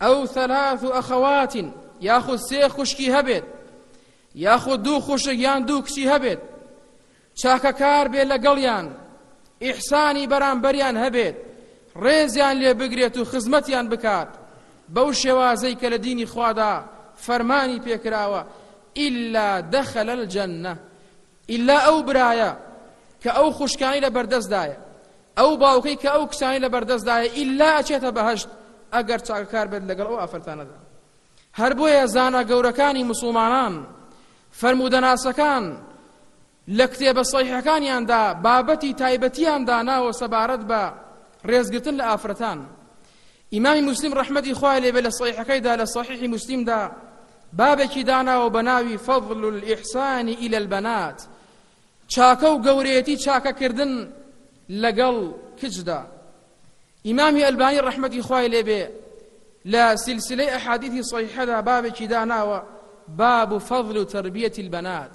ئەو ثلاث ئەخەوات یاخود سێ خوشکی هەبێت یاخود دوو خوشک یان دوو کچی هەبێت چاکەکار بێ لەگەڵیان ئیحسانی بەرامبەریان هەبێت ڕێزیان لێ بگرێت و خزمەتیان بکات بەو شێوازەی کە لە دینی خوادا فەرمانی پێکراوە ئیلا دەخەلە الجەنە ئیلا ئەو برایە کە ئەو خوشکانی لە بەردەستدایە ئەو باوکەی کە ئەو کچانی لە بەردەستدایە ئیلا ئەچێتە بەهەشت ئەگەر چاکەکار بێت لەگەڵ ئەو ئافرەتانەدا هەر بۆیە زانا گەورەکانی مسلمانان فەرمودەناسەکان لە کتێبە سەیحەکانیاندا بابەتی تایبەتیان داناوە سەبارەت بە ڕێزگرتن لە ئافرەتان ئیمامی موسلیم ڕەحمەتی خوای لێ بێ لە سەحیحەکەیدا لە سەحیحی موسلیمدا بابێکی داناوە بە ناوی فەضل الإحسان إلى البنات چاکە و گەورەیەتی چاکەکردن لەگەڵ کچدا ئیمامی ئەلبانی ڕەحمەتی خوای لێ بێ لە سلسلەی ئەحادیثی صحیحەدا بابێکی داناوە باب فضل تربیەتی البنات